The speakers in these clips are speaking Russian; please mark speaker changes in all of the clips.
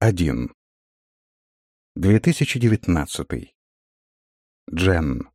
Speaker 1: 1. 2019. Джен.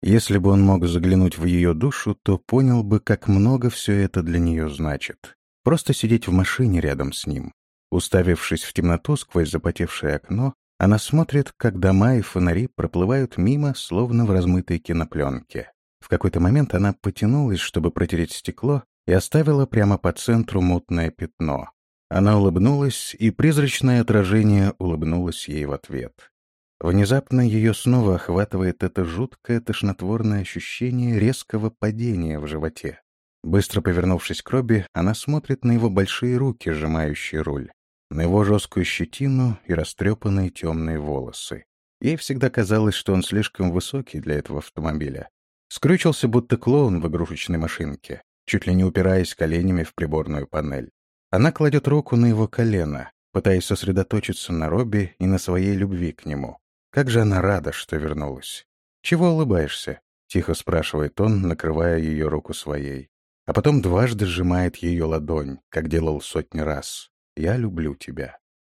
Speaker 1: Если бы он мог заглянуть в ее душу, то понял бы, как много все это для нее значит. Просто сидеть в машине рядом с ним. Уставившись в темноту сквозь запотевшее окно, она смотрит, как дома и фонари проплывают мимо, словно в размытой кинопленке. В какой-то момент она потянулась, чтобы протереть стекло, и оставила прямо по центру мутное пятно. Она улыбнулась, и призрачное отражение улыбнулось ей в ответ. Внезапно ее снова охватывает это жуткое тошнотворное ощущение резкого падения в животе. Быстро повернувшись к Робби, она смотрит на его большие руки, сжимающие руль, на его жесткую щетину и растрепанные темные волосы. Ей всегда казалось, что он слишком высокий для этого автомобиля. Скрючился, будто клоун в игрушечной машинке, чуть ли не упираясь коленями в приборную панель. Она кладет руку на его колено, пытаясь сосредоточиться на Робби и на своей любви к нему. Как же она рада, что вернулась. «Чего улыбаешься?» — тихо спрашивает он, накрывая ее руку своей. А потом дважды сжимает ее ладонь, как делал сотни раз. «Я люблю тебя».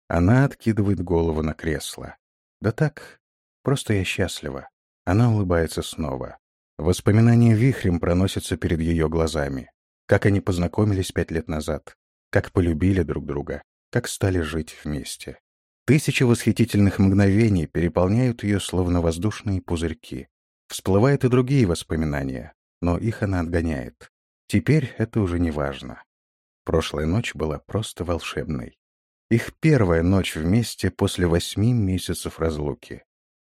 Speaker 1: Она откидывает голову на кресло. «Да так, просто я счастлива». Она улыбается снова. Воспоминания вихрем проносятся перед ее глазами. Как они познакомились пять лет назад как полюбили друг друга, как стали жить вместе. Тысячи восхитительных мгновений переполняют ее словно воздушные пузырьки. Всплывают и другие воспоминания, но их она отгоняет. Теперь это уже не важно. Прошлая ночь была просто волшебной. Их первая ночь вместе после восьми месяцев разлуки.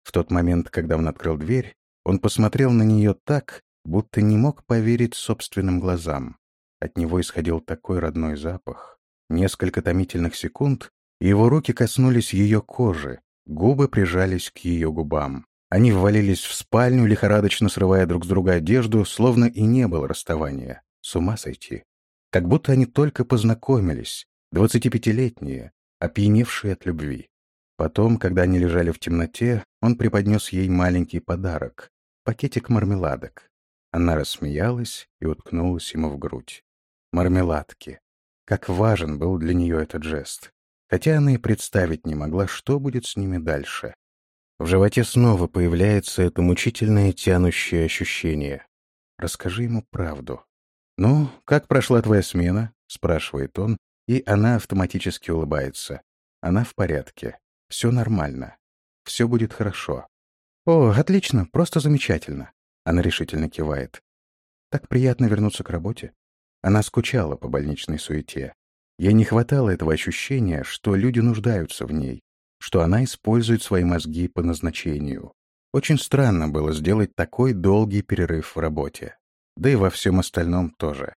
Speaker 1: В тот момент, когда он открыл дверь, он посмотрел на нее так, будто не мог поверить собственным глазам. От него исходил такой родной запах. Несколько томительных секунд, и его руки коснулись ее кожи, губы прижались к ее губам. Они ввалились в спальню, лихорадочно срывая друг с друга одежду, словно и не было расставания. С ума сойти. Как будто они только познакомились, двадцатипятилетние, опьяневшие от любви. Потом, когда они лежали в темноте, он преподнес ей маленький подарок — пакетик мармеладок. Она рассмеялась и уткнулась ему в грудь мармеладки. Как важен был для нее этот жест. Хотя она и представить не могла, что будет с ними дальше. В животе снова появляется это мучительное тянущее ощущение. Расскажи ему правду. «Ну, как прошла твоя смена?» — спрашивает он, и она автоматически улыбается. Она в порядке. Все нормально. Все будет хорошо. «О, отлично, просто замечательно!» Она решительно кивает. «Так приятно вернуться к работе. Она скучала по больничной суете. Ей не хватало этого ощущения, что люди нуждаются в ней, что она использует свои мозги по назначению. Очень странно было сделать такой долгий перерыв в работе. Да и во всем остальном тоже.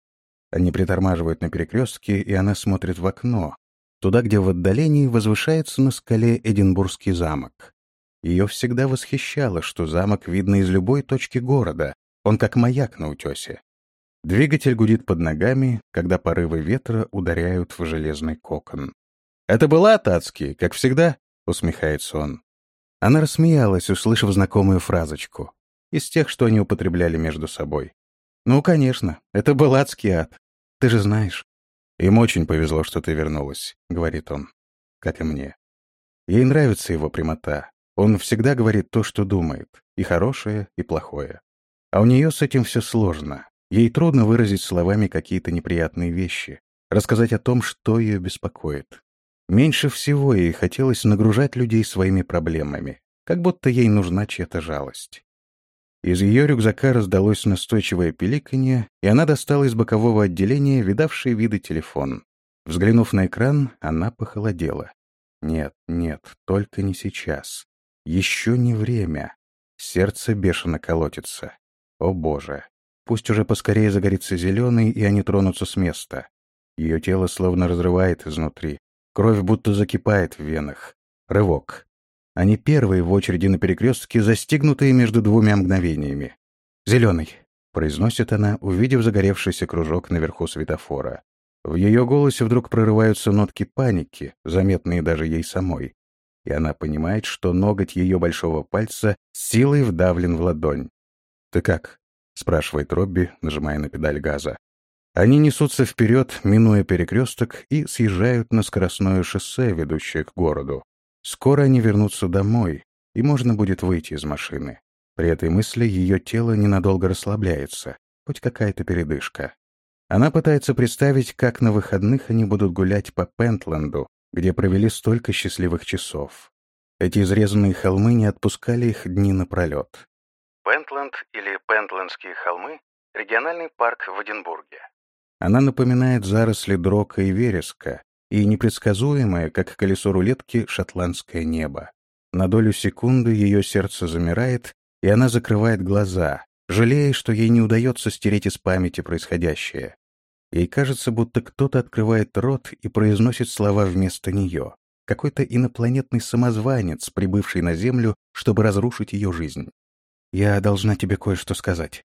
Speaker 1: Они притормаживают на перекрестке, и она смотрит в окно, туда, где в отдалении возвышается на скале Эдинбургский замок. Ее всегда восхищало, что замок видно из любой точки города, он как маяк на утесе. Двигатель гудит под ногами, когда порывы ветра ударяют в железный кокон. «Это была Тацки, как всегда?» — усмехается он. Она рассмеялась, услышав знакомую фразочку. Из тех, что они употребляли между собой. «Ну, конечно, это был адский ад. Ты же знаешь». «Им очень повезло, что ты вернулась», — говорит он. Как и мне. Ей нравится его прямота. Он всегда говорит то, что думает. И хорошее, и плохое. А у нее с этим все сложно. Ей трудно выразить словами какие-то неприятные вещи, рассказать о том, что ее беспокоит. Меньше всего ей хотелось нагружать людей своими проблемами, как будто ей нужна чья-то жалость. Из ее рюкзака раздалось настойчивое пиликанье, и она достала из бокового отделения видавший виды телефон. Взглянув на экран, она похолодела. Нет, нет, только не сейчас. Еще не время. Сердце бешено колотится. О боже, Пусть уже поскорее загорится зеленый, и они тронутся с места. Ее тело словно разрывает изнутри. Кровь будто закипает в венах. Рывок. Они первые в очереди на перекрестке, застигнутые между двумя мгновениями. «Зеленый», — произносит она, увидев загоревшийся кружок наверху светофора. В ее голосе вдруг прорываются нотки паники, заметные даже ей самой. И она понимает, что ноготь ее большого пальца силой вдавлен в ладонь. «Ты как?» — спрашивает Робби, нажимая на педаль газа. Они несутся вперед, минуя перекресток, и съезжают на скоростное шоссе, ведущее к городу. Скоро они вернутся домой, и можно будет выйти из машины. При этой мысли ее тело ненадолго расслабляется, хоть какая-то передышка. Она пытается представить, как на выходных они будут гулять по Пентленду, где провели столько счастливых часов. Эти изрезанные холмы не отпускали их дни напролет. Пентленд или Пентлендские холмы — региональный парк в Эдинбурге. Она напоминает заросли дрока и вереска и непредсказуемое, как колесо рулетки, шотландское небо. На долю секунды ее сердце замирает, и она закрывает глаза, жалея, что ей не удается стереть из памяти происходящее. Ей кажется, будто кто-то открывает рот и произносит слова вместо нее. Какой-то инопланетный самозванец, прибывший на Землю, чтобы разрушить ее жизнь. «Я должна тебе кое-что сказать».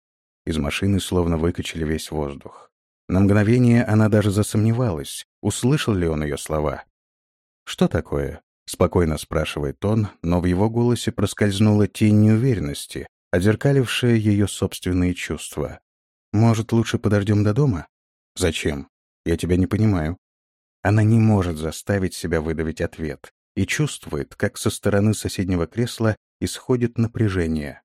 Speaker 1: Из машины словно выкачали весь воздух. На мгновение она даже засомневалась, услышал ли он ее слова. «Что такое?» — спокойно спрашивает он, но в его голосе проскользнула тень неуверенности, озеркалившая ее собственные чувства. «Может, лучше подождем до дома?» «Зачем? Я тебя не понимаю». Она не может заставить себя выдавить ответ и чувствует, как со стороны соседнего кресла исходит напряжение.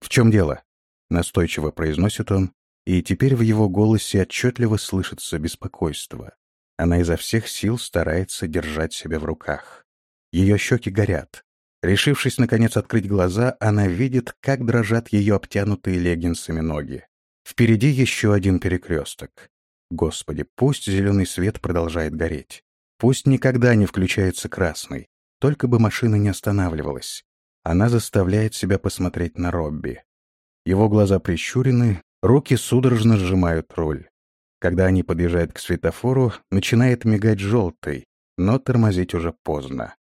Speaker 1: «В чем дело?» — настойчиво произносит он, и теперь в его голосе отчетливо слышится беспокойство. Она изо всех сил старается держать себя в руках. Ее щеки горят. Решившись, наконец, открыть глаза, она видит, как дрожат ее обтянутые леггинсами ноги. Впереди еще один перекресток. Господи, пусть зеленый свет продолжает гореть. Пусть никогда не включается красный. Только бы машина не останавливалась. Она заставляет себя посмотреть на Робби. Его глаза прищурены, Руки судорожно сжимают руль. Когда они подъезжают к светофору, начинает мигать желтый, но тормозить уже поздно.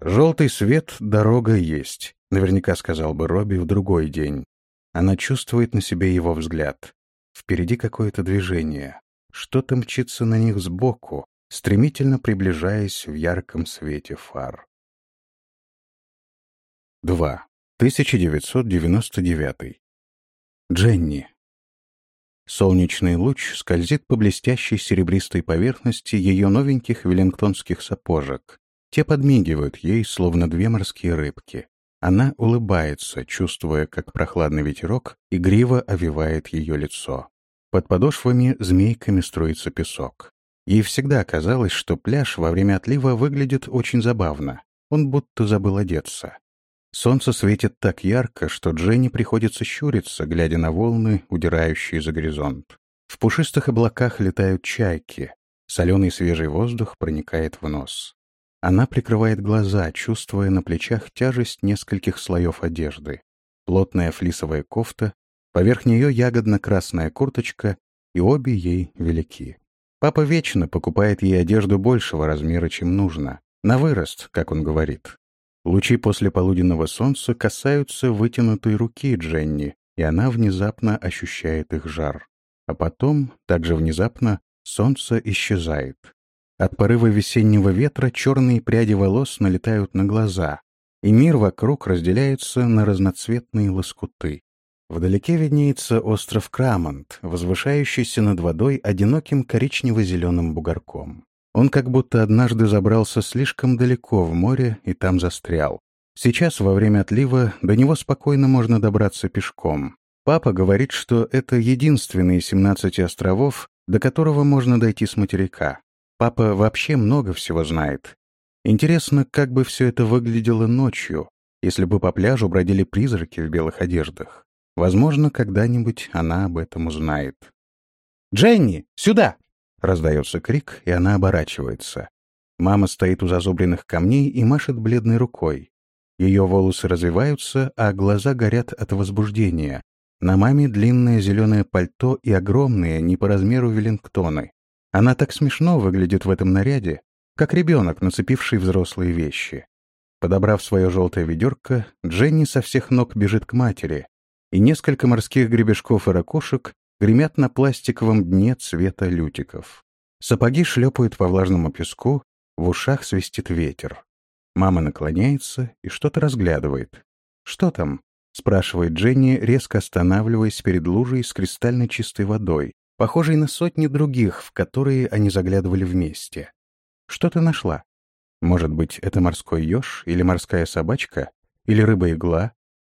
Speaker 1: «Желтый свет, дорога есть», — наверняка сказал бы Робби в другой день. Она чувствует на себе его взгляд. Впереди какое-то движение. Что-то мчится на них сбоку, стремительно приближаясь в ярком свете фар. 2. 1999. Дженни. Солнечный луч скользит по блестящей серебристой поверхности ее новеньких веллингтонских сапожек. Те подмигивают ей, словно две морские рыбки. Она улыбается, чувствуя, как прохладный ветерок игриво овивает ее лицо. Под подошвами змейками струится песок. Ей всегда казалось, что пляж во время отлива выглядит очень забавно. Он будто забыл одеться. Солнце светит так ярко, что Дженни приходится щуриться, глядя на волны, удирающие за горизонт. В пушистых облаках летают чайки. Соленый свежий воздух проникает в нос. Она прикрывает глаза, чувствуя на плечах тяжесть нескольких слоев одежды. Плотная флисовая кофта, поверх нее ягодно-красная курточка, и обе ей велики. Папа вечно покупает ей одежду большего размера, чем нужно. На вырост, как он говорит. Лучи после полуденного солнца касаются вытянутой руки Дженни, и она внезапно ощущает их жар. А потом, также внезапно, солнце исчезает. От порыва весеннего ветра черные пряди волос налетают на глаза, и мир вокруг разделяется на разноцветные лоскуты. Вдалеке виднеется остров Крамонт, возвышающийся над водой одиноким коричнево-зеленым бугорком. Он как будто однажды забрался слишком далеко в море и там застрял. Сейчас, во время отлива, до него спокойно можно добраться пешком. Папа говорит, что это единственный из 17 островов, до которого можно дойти с материка. Папа вообще много всего знает. Интересно, как бы все это выглядело ночью, если бы по пляжу бродили призраки в белых одеждах. Возможно, когда-нибудь она об этом узнает. «Дженни, сюда!» Раздается крик, и она оборачивается. Мама стоит у зазубренных камней и машет бледной рукой. Ее волосы развиваются, а глаза горят от возбуждения. На маме длинное зеленое пальто и огромные, не по размеру веллингтоны. Она так смешно выглядит в этом наряде, как ребенок, нацепивший взрослые вещи. Подобрав свое желтое ведерко, Дженни со всех ног бежит к матери, и несколько морских гребешков и ракушек гремят на пластиковом дне цвета лютиков. Сапоги шлепают по влажному песку, в ушах свистит ветер. Мама наклоняется и что-то разглядывает. «Что там?» — спрашивает Дженни, резко останавливаясь перед лужей с кристально чистой водой, похожий на сотни других, в которые они заглядывали вместе. Что ты нашла? Может быть, это морской еж или морская собачка? Или рыба-игла?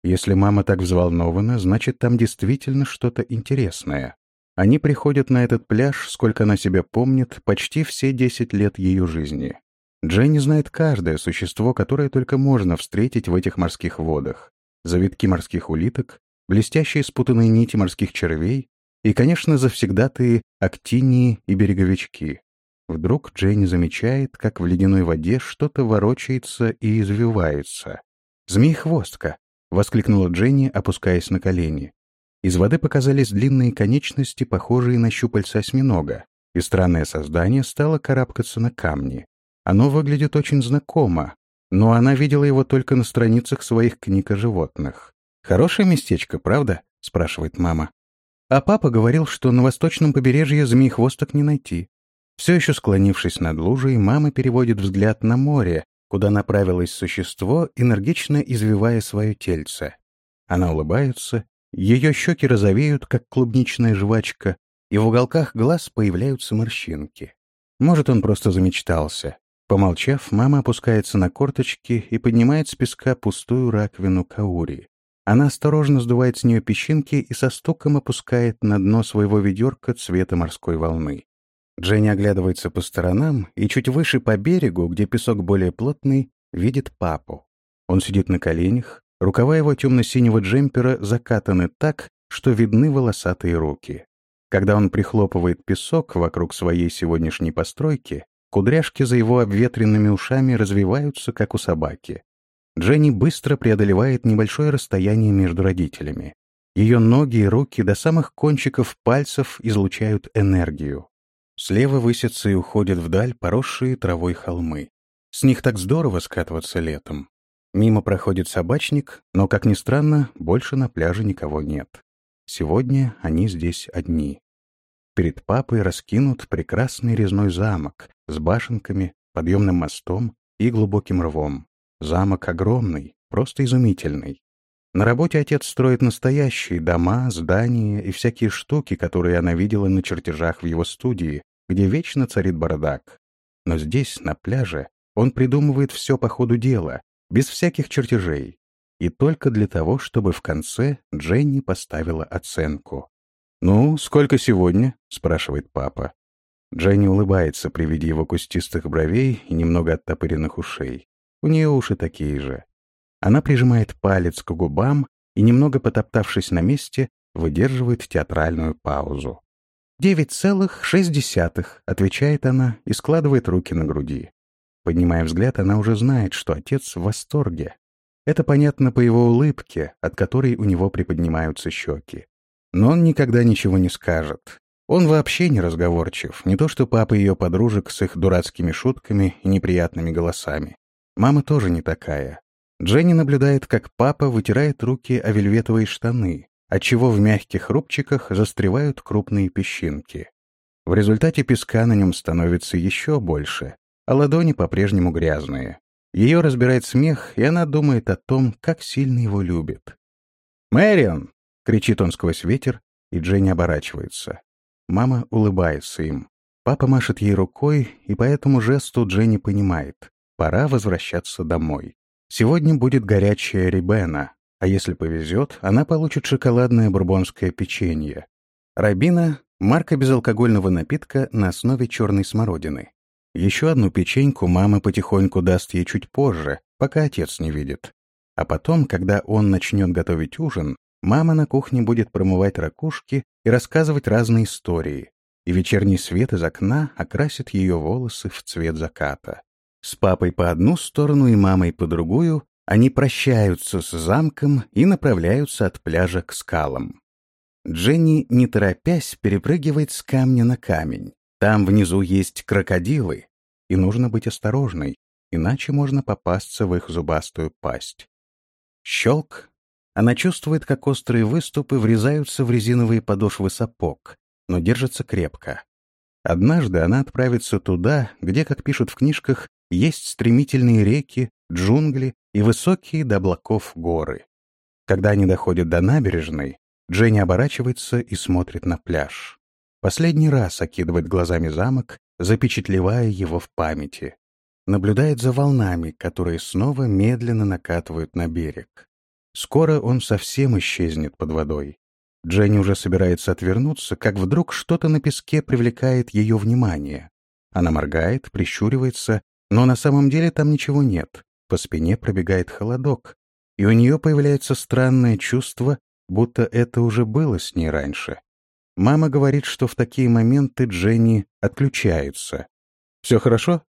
Speaker 1: Если мама так взволнована, значит, там действительно что-то интересное. Они приходят на этот пляж, сколько она себя помнит, почти все 10 лет ее жизни. Дженни знает каждое существо, которое только можно встретить в этих морских водах. Завитки морских улиток, блестящие спутанные нити морских червей и, конечно, завсегдатые актинии и береговички. Вдруг Дженни замечает, как в ледяной воде что-то ворочается и извивается. «Змеи-хвостка!» — воскликнула Дженни, опускаясь на колени. Из воды показались длинные конечности, похожие на щупальца осьминога, и странное создание стало карабкаться на камни. Оно выглядит очень знакомо, но она видела его только на страницах своих книг о животных. «Хорошее местечко, правда?» — спрашивает мама. А папа говорил, что на восточном побережье змеи-хвосток не найти. Все еще склонившись над лужей, мама переводит взгляд на море, куда направилось существо, энергично извивая свое тельце. Она улыбается, ее щеки розовеют, как клубничная жвачка, и в уголках глаз появляются морщинки. Может, он просто замечтался. Помолчав, мама опускается на корточки и поднимает с песка пустую раковину каури. Она осторожно сдувает с нее песчинки и со стуком опускает на дно своего ведерка цвета морской волны. Дженни оглядывается по сторонам и чуть выше по берегу, где песок более плотный, видит папу. Он сидит на коленях, рукава его темно-синего джемпера закатаны так, что видны волосатые руки. Когда он прихлопывает песок вокруг своей сегодняшней постройки, кудряшки за его обветренными ушами развиваются, как у собаки. Дженни быстро преодолевает небольшое расстояние между родителями. Ее ноги и руки до самых кончиков пальцев излучают энергию. Слева высятся и уходят вдаль поросшие травой холмы. С них так здорово скатываться летом. Мимо проходит собачник, но, как ни странно, больше на пляже никого нет. Сегодня они здесь одни. Перед папой раскинут прекрасный резной замок с башенками, подъемным мостом и глубоким рвом. Замок огромный, просто изумительный. На работе отец строит настоящие дома, здания и всякие штуки, которые она видела на чертежах в его студии, где вечно царит бардак. Но здесь, на пляже, он придумывает все по ходу дела, без всяких чертежей. И только для того, чтобы в конце Дженни поставила оценку. «Ну, сколько сегодня?» — спрашивает папа. Дженни улыбается при виде его кустистых бровей и немного оттопыренных ушей. У нее уши такие же. Она прижимает палец к губам и, немного потоптавшись на месте, выдерживает театральную паузу. «Девять целых шесть десятых», — отвечает она и складывает руки на груди. Поднимая взгляд, она уже знает, что отец в восторге. Это понятно по его улыбке, от которой у него приподнимаются щеки. Но он никогда ничего не скажет. Он вообще не разговорчив, не то что папа ее подружек с их дурацкими шутками и неприятными голосами. Мама тоже не такая. Дженни наблюдает, как папа вытирает руки о вельветовые штаны, отчего в мягких рубчиках застревают крупные песчинки. В результате песка на нем становится еще больше, а ладони по-прежнему грязные. Ее разбирает смех, и она думает о том, как сильно его любит. «Мэрион!» — кричит он сквозь ветер, и Дженни оборачивается. Мама улыбается им. Папа машет ей рукой, и по этому жесту Дженни понимает — пора возвращаться домой. Сегодня будет горячая рибена, а если повезет, она получит шоколадное бурбонское печенье. Рабина — марка безалкогольного напитка на основе черной смородины. Еще одну печеньку мама потихоньку даст ей чуть позже, пока отец не видит. А потом, когда он начнет готовить ужин, мама на кухне будет промывать ракушки и рассказывать разные истории, и вечерний свет из окна окрасит ее волосы в цвет заката. С папой по одну сторону и мамой по другую они прощаются с замком и направляются от пляжа к скалам. Дженни, не торопясь, перепрыгивает с камня на камень. Там внизу есть крокодилы, и нужно быть осторожной, иначе можно попасться в их зубастую пасть. Щелк. Она чувствует, как острые выступы врезаются в резиновые подошвы сапог, но держится крепко. Однажды она отправится туда, где, как пишут в книжках, есть стремительные реки, джунгли и высокие до облаков горы. Когда они доходят до набережной, Дженни оборачивается и смотрит на пляж. Последний раз окидывает глазами замок, запечатлевая его в памяти. Наблюдает за волнами, которые снова медленно накатывают на берег. Скоро он совсем исчезнет под водой. Дженни уже собирается отвернуться, как вдруг что-то на песке привлекает ее внимание. Она моргает, прищуривается, но на самом деле там ничего нет. По спине пробегает холодок, и у нее появляется странное чувство, будто это уже было с ней раньше. Мама говорит, что в такие моменты Дженни отключается. «Все хорошо?»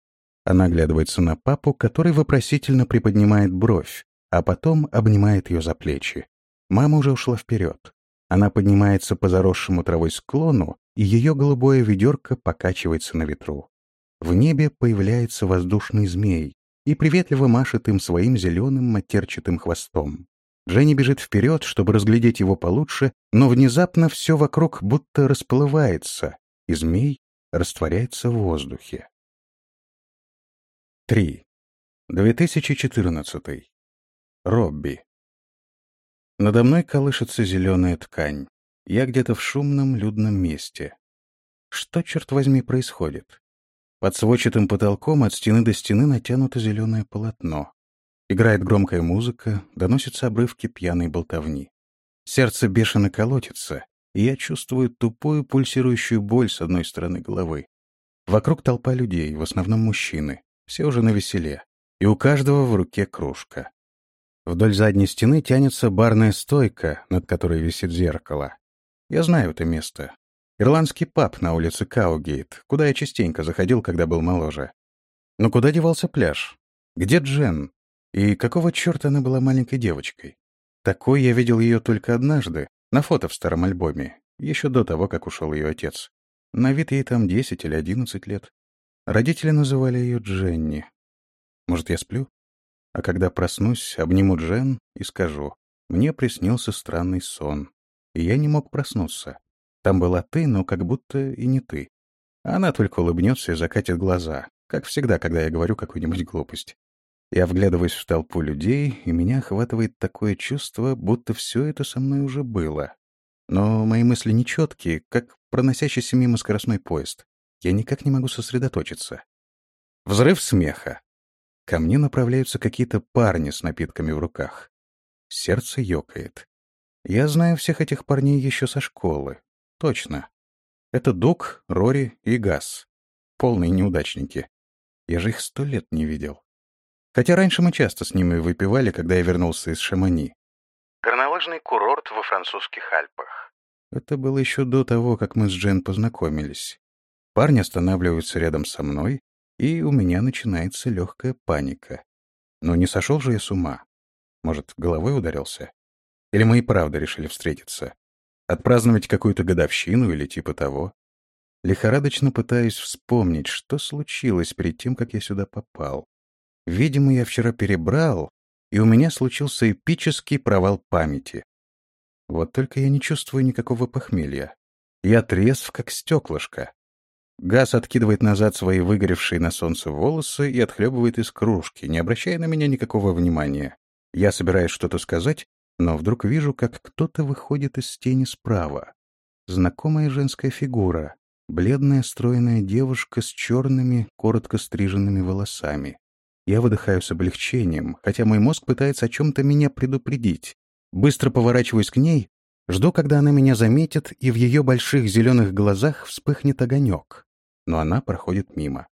Speaker 1: Она оглядывается на папу, который вопросительно приподнимает бровь, а потом обнимает ее за плечи. Мама уже ушла вперед. Она поднимается по заросшему травой склону, и ее голубое ведерко покачивается на ветру. В небе появляется воздушный змей и приветливо машет им своим зеленым матерчатым хвостом. Дженни бежит вперед, чтобы разглядеть его получше, но внезапно все вокруг будто расплывается, и змей растворяется в воздухе. 3. 2014. Робби. Надо мной колышется зеленая ткань. Я где-то в шумном, людном месте. Что, черт возьми, происходит? Под сводчатым потолком от стены до стены натянуто зеленое полотно. Играет громкая музыка, доносятся обрывки пьяной болтовни. Сердце бешено колотится, и я чувствую тупую пульсирующую боль с одной стороны головы. Вокруг толпа людей, в основном мужчины, все уже на веселе, и у каждого в руке кружка. Вдоль задней стены тянется барная стойка, над которой висит зеркало. Я знаю это место. Ирландский паб на улице Каугейт, куда я частенько заходил, когда был моложе. Но куда девался пляж? Где Джен? И какого черта она была маленькой девочкой? Такой я видел ее только однажды, на фото в старом альбоме, еще до того, как ушел ее отец. На вид ей там 10 или 11 лет. Родители называли ее Дженни. Может, я сплю? А когда проснусь, обниму Джен и скажу, мне приснился странный сон, и я не мог проснуться. Там была ты, но как будто и не ты. Она только улыбнется и закатит глаза, как всегда, когда я говорю какую-нибудь глупость. Я вглядываюсь в толпу людей, и меня охватывает такое чувство, будто все это со мной уже было. Но мои мысли нечеткие, как проносящийся мимо скоростной поезд. Я никак не могу сосредоточиться. Взрыв смеха. Ко мне направляются какие-то парни с напитками в руках. Сердце ёкает. Я знаю всех этих парней еще со школы. Точно. Это Дук, Рори и Газ. Полные неудачники. Я же их сто лет не видел. Хотя раньше мы часто с ними выпивали, когда я вернулся из Шамани. Горнолыжный курорт во французских Альпах. Это было еще до того, как мы с Джен познакомились. Парни останавливаются рядом со мной, и у меня начинается легкая паника. Но не сошел же я с ума. Может, головой ударился? Или мы и правда решили встретиться? Отпраздновать какую-то годовщину или типа того? Лихорадочно пытаюсь вспомнить, что случилось перед тем, как я сюда попал. Видимо, я вчера перебрал, и у меня случился эпический провал памяти. Вот только я не чувствую никакого похмелья. Я трезв, как стеклышко. Газ откидывает назад свои выгоревшие на солнце волосы и отхлебывает из кружки, не обращая на меня никакого внимания. Я собираюсь что-то сказать, но вдруг вижу, как кто-то выходит из тени справа. Знакомая женская фигура, бледная стройная девушка с черными, коротко стриженными волосами. Я выдыхаю с облегчением, хотя мой мозг пытается о чем-то меня предупредить. Быстро поворачиваюсь к ней, жду, когда она меня заметит, и в ее больших зеленых глазах вспыхнет огонек но она проходит мимо.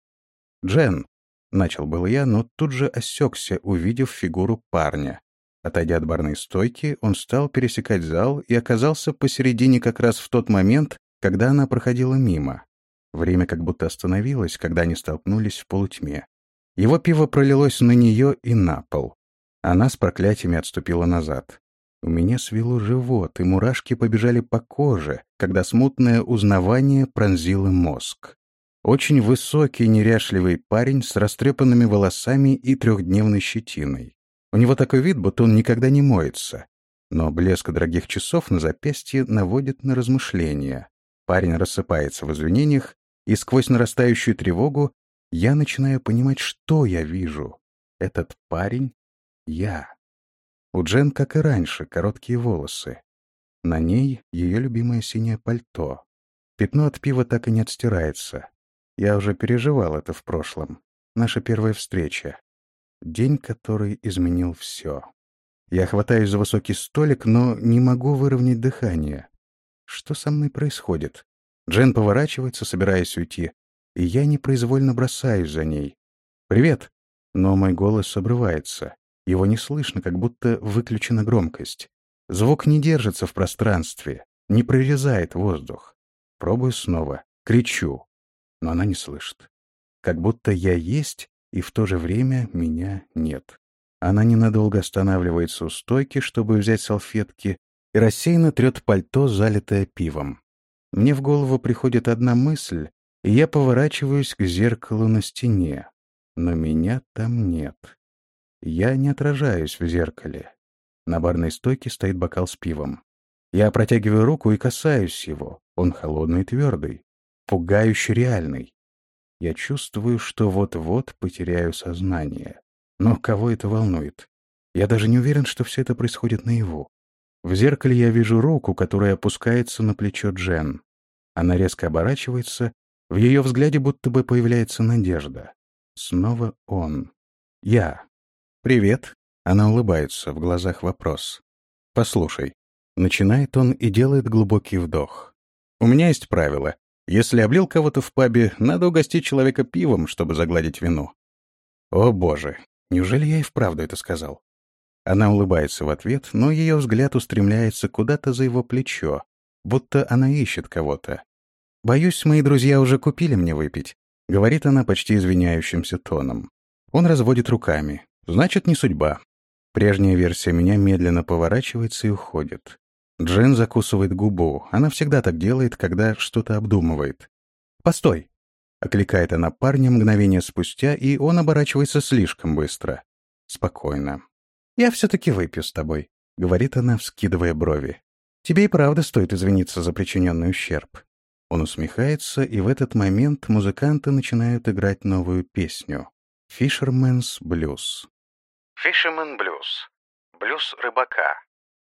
Speaker 1: «Джен!» — начал был я, но тут же осекся, увидев фигуру парня. Отойдя от барной стойки, он стал пересекать зал и оказался посередине как раз в тот момент, когда она проходила мимо. Время как будто остановилось, когда они столкнулись в полутьме. Его пиво пролилось на нее и на пол. Она с проклятиями отступила назад. У меня свело живот, и мурашки побежали по коже, когда смутное узнавание пронзило мозг. Очень высокий, неряшливый парень с растрепанными волосами и трехдневной щетиной. У него такой вид, будто он никогда не моется. Но блеск дорогих часов на запястье наводит на размышления. Парень рассыпается в извинениях, и сквозь нарастающую тревогу я начинаю понимать, что я вижу. Этот парень — я. У Джен, как и раньше, короткие волосы. На ней ее любимое синее пальто. Пятно от пива так и не отстирается. Я уже переживал это в прошлом. Наша первая встреча. День, который изменил все. Я хватаюсь за высокий столик, но не могу выровнять дыхание. Что со мной происходит? Джен поворачивается, собираясь уйти, и я непроизвольно бросаюсь за ней. «Привет!» Но мой голос обрывается. Его не слышно, как будто выключена громкость. Звук не держится в пространстве, не прорезает воздух. Пробую снова, кричу, но она не слышит. Как будто я есть, и в то же время меня нет. Она ненадолго останавливается у стойки, чтобы взять салфетки, и рассеянно трет пальто, залитое пивом. Мне в голову приходит одна мысль, и я поворачиваюсь к зеркалу на стене. Но меня там нет. Я не отражаюсь в зеркале. На барной стойке стоит бокал с пивом. Я протягиваю руку и касаюсь его. Он холодный и твердый, пугающе реальный. Я чувствую, что вот-вот потеряю сознание. Но кого это волнует? Я даже не уверен, что все это происходит наяву. В зеркале я вижу руку, которая опускается на плечо Джен. Она резко оборачивается, в ее взгляде будто бы появляется надежда. Снова он. Я. «Привет». Она улыбается, в глазах вопрос. «Послушай». Начинает он и делает глубокий вдох. «У меня есть правило. Если облил кого-то в пабе, надо угостить человека пивом, чтобы загладить вину. О боже, неужели я и вправду это сказал? Она улыбается в ответ, но ее взгляд устремляется куда-то за его плечо, будто она ищет кого-то. «Боюсь, мои друзья уже купили мне выпить», — говорит она почти извиняющимся тоном. Он разводит руками. «Значит, не судьба». Прежняя версия меня медленно поворачивается и уходит. Джен закусывает губу. Она всегда так делает, когда что-то обдумывает. «Постой!» — окликает она парня мгновение спустя, и он оборачивается слишком быстро. Спокойно. «Я все-таки выпью с тобой», — говорит она, вскидывая брови. «Тебе и правда стоит извиниться за причиненный ущерб». Он усмехается, и в этот момент музыканты начинают играть новую песню «Fisherman's Blues».
Speaker 2: «Fisherman Blues» — блюз рыбака,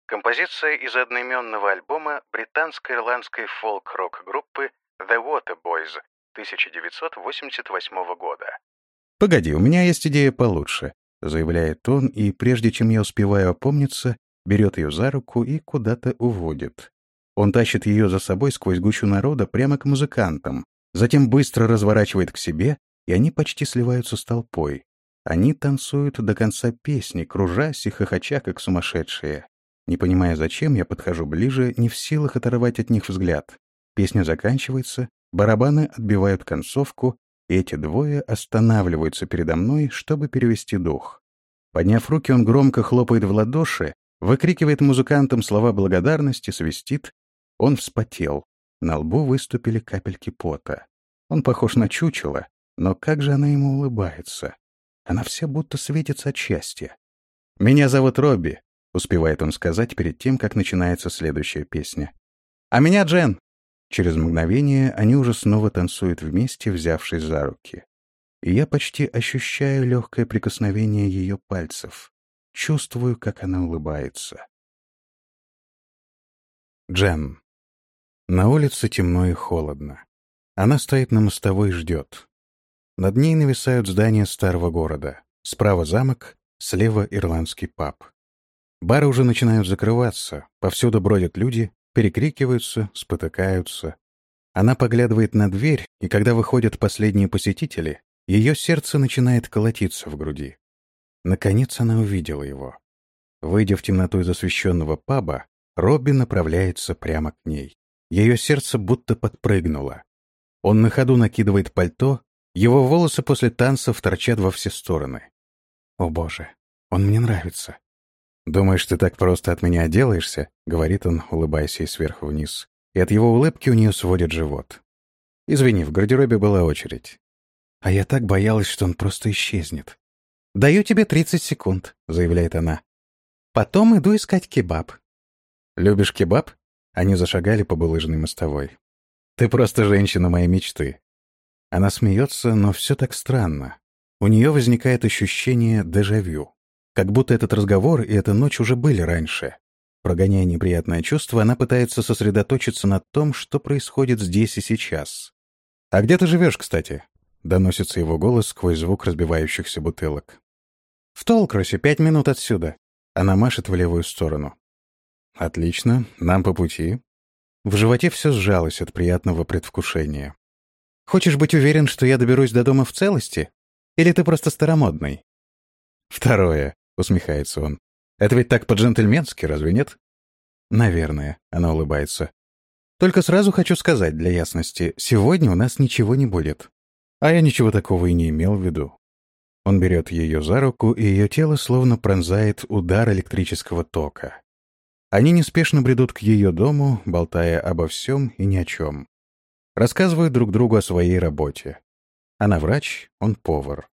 Speaker 2: Композиция из одноименного альбома британско-ирландской фолк-рок-группы The Waterboys 1988 года.
Speaker 1: «Погоди, у меня есть идея получше», — заявляет он, и прежде чем я успеваю опомниться, берет ее за руку и куда-то уводит. Он тащит ее за собой сквозь гущу народа прямо к музыкантам, затем быстро разворачивает к себе, и они почти сливаются с толпой. Они танцуют до конца песни, кружась и хохоча, как сумасшедшие. Не понимая, зачем, я подхожу ближе, не в силах оторвать от них взгляд. Песня заканчивается, барабаны отбивают концовку, и эти двое останавливаются передо мной, чтобы перевести дух. Подняв руки, он громко хлопает в ладоши, выкрикивает музыкантам слова благодарности, свистит. Он вспотел. На лбу выступили капельки пота. Он похож на чучело, но как же она ему улыбается. Она вся будто светится от счастья. «Меня зовут Робби», успевает он сказать перед тем, как начинается следующая песня. «А меня Джен!» Через мгновение они уже снова танцуют вместе, взявшись за руки. И я почти ощущаю легкое прикосновение ее пальцев. Чувствую, как она улыбается. Джен. На улице темно и холодно. Она стоит на мостовой и ждет. Над ней нависают здания старого города. Справа замок, слева ирландский паб. Бары уже начинают закрываться, повсюду бродят люди, перекрикиваются, спотыкаются. Она поглядывает на дверь, и когда выходят последние посетители, ее сердце начинает колотиться в груди. Наконец она увидела его. Выйдя в темноту из освещенного паба, Робби направляется прямо к ней. Ее сердце будто подпрыгнуло. Он на ходу накидывает пальто, его волосы после танцев торчат во все стороны. О боже, он мне нравится. «Думаешь, ты так просто от меня отделаешься?» — говорит он, улыбаясь ей сверху вниз. И от его улыбки у нее сводит живот. «Извини, в гардеробе была очередь». А я так боялась, что он просто исчезнет. «Даю тебе 30 секунд», — заявляет она. «Потом иду искать кебаб». «Любишь кебаб?» Они зашагали по булыжной мостовой. «Ты просто женщина моей мечты». Она смеется, но все так странно. У нее возникает ощущение дежавю. Как будто этот разговор и эта ночь уже были раньше. Прогоняя неприятное чувство, она пытается сосредоточиться на том, что происходит здесь и сейчас. «А где ты живешь, кстати?» — доносится его голос сквозь звук разбивающихся бутылок. «В Толкросе, пять минут отсюда». Она машет в левую сторону. «Отлично, нам по пути». В животе все сжалось от приятного предвкушения. «Хочешь быть уверен, что я доберусь до дома в целости? Или ты просто старомодный?» «Второе», — усмехается он. Это ведь так по-джентльменски, разве нет? Наверное, она улыбается. Только сразу хочу сказать для ясности, сегодня у нас ничего не будет. А я ничего такого и не имел в виду. Он берет ее за руку, и ее тело словно пронзает удар электрического тока. Они неспешно бредут к ее дому, болтая обо всем и ни о чем. Рассказывают друг другу о своей работе. Она врач, он повар.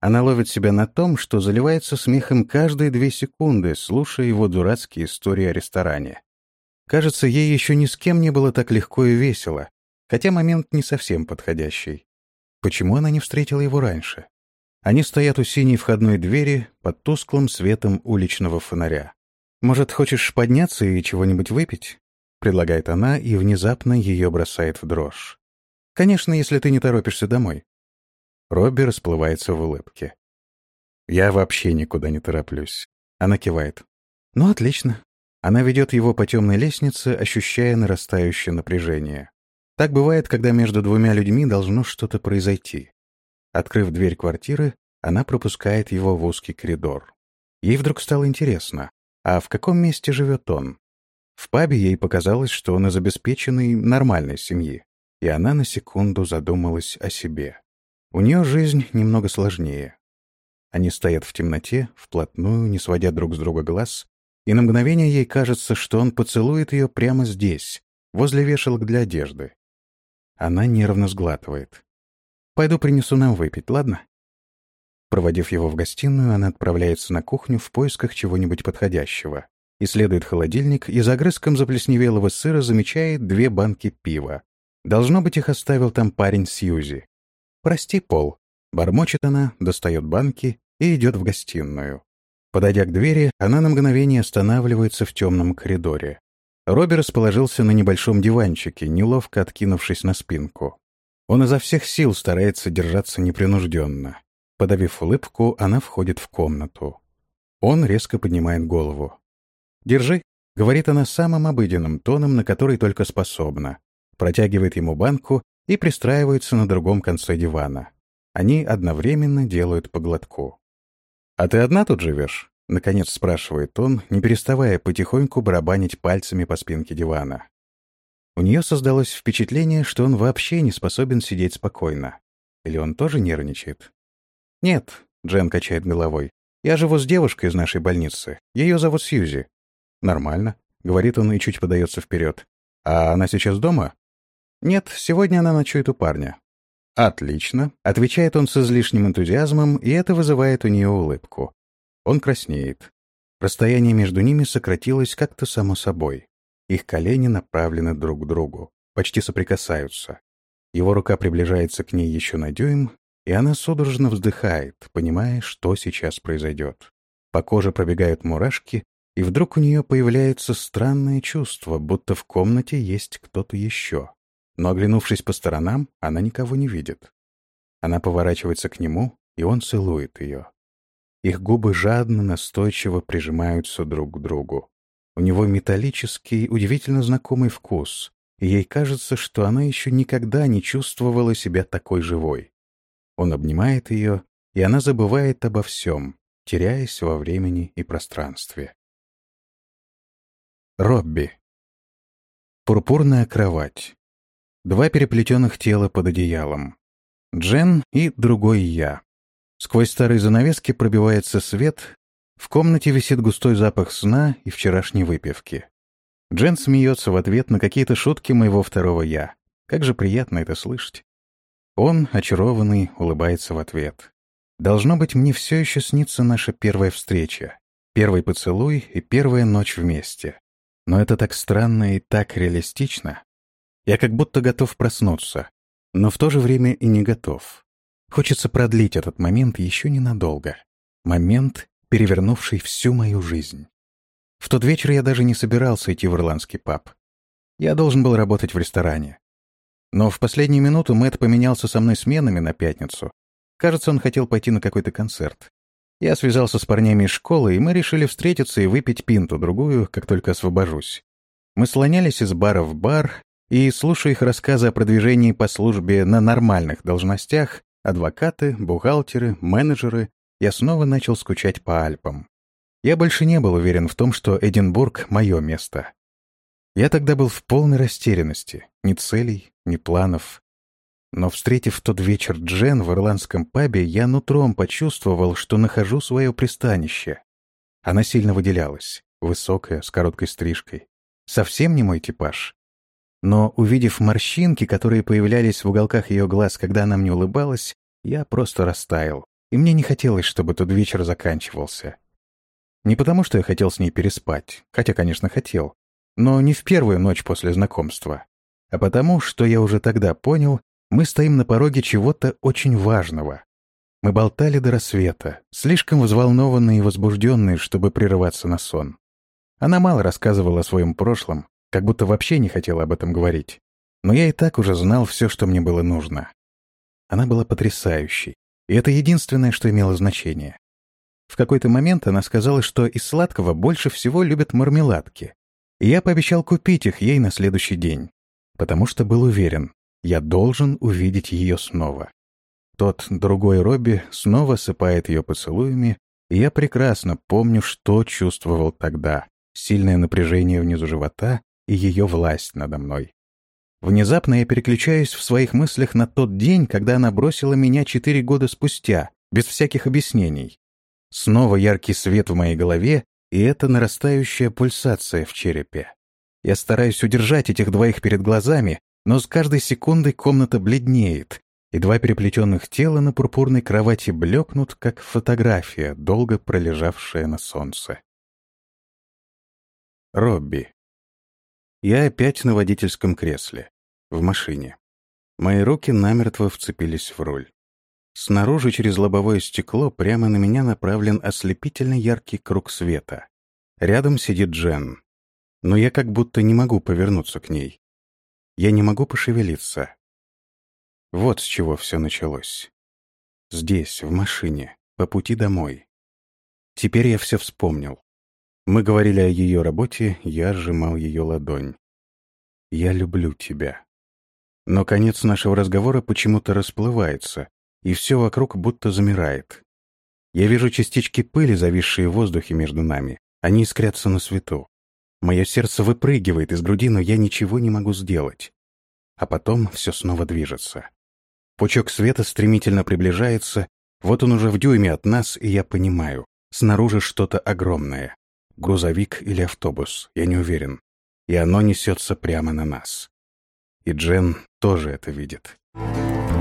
Speaker 1: Она ловит себя на том, что заливается смехом каждые две секунды, слушая его дурацкие истории о ресторане. Кажется, ей еще ни с кем не было так легко и весело, хотя момент не совсем подходящий. Почему она не встретила его раньше? Они стоят у синей входной двери под тусклым светом уличного фонаря. «Может, хочешь подняться и чего-нибудь выпить?» — предлагает она, и внезапно ее бросает в дрожь. «Конечно, если ты не торопишься домой. Робби расплывается в улыбке. «Я вообще никуда не тороплюсь». Она кивает. «Ну, отлично». Она ведет его по темной лестнице, ощущая нарастающее напряжение. Так бывает, когда между двумя людьми должно что-то произойти. Открыв дверь квартиры, она пропускает его в узкий коридор. Ей вдруг стало интересно, а в каком месте живет он? В пабе ей показалось, что он из обеспеченной, нормальной семьи, и она на секунду задумалась о себе. У нее жизнь немного сложнее. Они стоят в темноте, вплотную, не сводя друг с друга глаз, и на мгновение ей кажется, что он поцелует ее прямо здесь, возле вешалок для одежды. Она нервно сглатывает. «Пойду принесу нам выпить, ладно?» Проводив его в гостиную, она отправляется на кухню в поисках чего-нибудь подходящего. Исследует холодильник и за огрызком заплесневелого сыра замечает две банки пива. Должно быть, их оставил там парень Сьюзи. «Прости, Пол». Бормочет она, достает банки и идет в гостиную. Подойдя к двери, она на мгновение останавливается в темном коридоре. Робби расположился на небольшом диванчике, неловко откинувшись на спинку. Он изо всех сил старается держаться непринужденно. Подавив улыбку, она входит в комнату. Он резко поднимает голову. «Держи», — говорит она самым обыденным тоном, на который только способна. Протягивает ему банку и пристраиваются на другом конце дивана. Они одновременно делают по глотку. «А ты одна тут живешь?» — наконец спрашивает он, не переставая потихоньку барабанить пальцами по спинке дивана. У нее создалось впечатление, что он вообще не способен сидеть спокойно. Или он тоже нервничает? «Нет», — Джен качает головой. «Я живу с девушкой из нашей больницы. Ее зовут Сьюзи». «Нормально», — говорит он и чуть подается вперед. «А она сейчас дома?» «Нет, сегодня она ночует у парня». «Отлично», — отвечает он с излишним энтузиазмом, и это вызывает у нее улыбку. Он краснеет. Расстояние между ними сократилось как-то само собой. Их колени направлены друг к другу, почти соприкасаются. Его рука приближается к ней еще на дюйм, и она судорожно вздыхает, понимая, что сейчас произойдет. По коже пробегают мурашки, и вдруг у нее появляется странное чувство, будто в комнате есть кто-то еще. Но, оглянувшись по сторонам, она никого не видит. Она поворачивается к нему, и он целует ее. Их губы жадно, настойчиво прижимаются друг к другу. У него металлический, удивительно знакомый вкус, и ей кажется, что она еще никогда не чувствовала себя такой живой. Он обнимает ее, и она забывает обо всем, теряясь во времени и пространстве. Робби. Пурпурная кровать. Два переплетенных тела под одеялом. Джен и другой я. Сквозь старые занавески пробивается свет. В комнате висит густой запах сна и вчерашней выпивки. Джен смеется в ответ на какие-то шутки моего второго «я». Как же приятно это слышать. Он, очарованный, улыбается в ответ. Должно быть, мне все еще снится наша первая встреча, первый поцелуй и первая ночь вместе. Но это так странно и так реалистично. Я как будто готов проснуться, но в то же время и не готов. Хочется продлить этот момент еще ненадолго. Момент, перевернувший всю мою жизнь. В тот вечер я даже не собирался идти в ирландский паб. Я должен был работать в ресторане. Но в последнюю минуту Мэтт поменялся со мной сменами на пятницу. Кажется, он хотел пойти на какой-то концерт. Я связался с парнями из школы, и мы решили встретиться и выпить пинту-другую, как только освобожусь. Мы слонялись из бара в бар, и, слушая их рассказы о продвижении по службе на нормальных должностях, адвокаты, бухгалтеры, менеджеры, я снова начал скучать по Альпам. Я больше не был уверен в том, что Эдинбург — мое место. Я тогда был в полной растерянности. Ни целей, ни планов. Но, встретив тот вечер Джен в ирландском пабе, я нутром почувствовал, что нахожу свое пристанище. Она сильно выделялась, высокая, с короткой стрижкой. Совсем не мой типаж. Но, увидев морщинки, которые появлялись в уголках ее глаз, когда она мне улыбалась, я просто растаял, и мне не хотелось, чтобы тот вечер заканчивался. Не потому, что я хотел с ней переспать, хотя, конечно, хотел, но не в первую ночь после знакомства, а потому, что я уже тогда понял, мы стоим на пороге чего-то очень важного. Мы болтали до рассвета, слишком взволнованные и возбужденные, чтобы прерываться на сон. Она мало рассказывала о своем прошлом, как будто вообще не хотела об этом говорить. Но я и так уже знал все, что мне было нужно. Она была потрясающей, и это единственное, что имело значение. В какой-то момент она сказала, что из сладкого больше всего любят мармеладки. И я пообещал купить их ей на следующий день, потому что был уверен, я должен увидеть ее снова. Тот другой Робби снова сыпает ее поцелуями, и я прекрасно помню, что чувствовал тогда. Сильное напряжение внизу живота и ее власть надо мной. Внезапно я переключаюсь в своих мыслях на тот день, когда она бросила меня четыре года спустя, без всяких объяснений. Снова яркий свет в моей голове, и это нарастающая пульсация в черепе. Я стараюсь удержать этих двоих перед глазами, но с каждой секундой комната бледнеет, и два переплетенных тела на пурпурной кровати блекнут, как фотография, долго пролежавшая на солнце. Робби. Я опять на водительском кресле, в машине. Мои руки намертво вцепились в руль. Снаружи через лобовое стекло прямо на меня направлен ослепительно яркий круг света. Рядом сидит Джен. Но я как будто не могу повернуться к ней. Я не могу пошевелиться. Вот с чего все началось. Здесь, в машине, по пути домой. Теперь я все вспомнил. Мы говорили о ее работе, я сжимал ее ладонь. «Я люблю тебя». Но конец нашего разговора почему-то расплывается, и все вокруг будто замирает. Я вижу частички пыли, зависшие в воздухе между нами. Они искрятся на свету. Мое сердце выпрыгивает из груди, но я ничего не могу сделать. А потом все снова движется. Пучок света стремительно приближается, вот он уже в дюйме от нас, и я понимаю, снаружи что-то огромное. Грузовик или автобус, я не уверен. И оно несется прямо на нас. И Джен тоже это видит. Thank you.